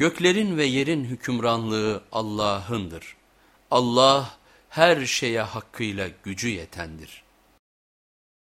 Göklerin ve yerin hükümranlığı Allah'ındır. Allah her şeye hakkıyla gücü yetendir.''